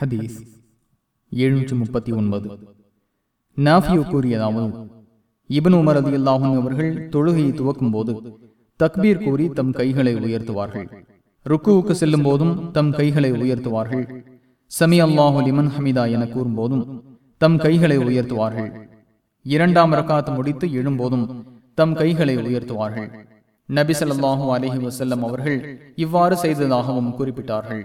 ஹதீஸ் எழுநூற்றி முப்பத்தி ஒன்பது. நாஃபியோ கூறியதாவது இபன் உமர் அதி அல்லாஹன் அவர்கள் தொழுகையை துவக்கும் போது தக்பீர் கூறி தம் கைகளை உயர்த்துவார்கள். ருக்குவுக்கு செல்லும் போதும் தம் கைகளை உயர்த்துவார்கள். சமி அல்லாஹு லிமன் ஹமிதா என கூறும்போதும் தம் கைகளை உயர்த்துவார்கள். இரண்டாம் ரக்காத் முடித்து எழும்போதும் தம் கைகளை உயர்த்துவார்கள். நபி ஸல்லல்லாஹு அலஹி வசல்லம் அவர்கள் இவ்வாறு செய்ததாகவும் குறிப்பிட்டார்கள்.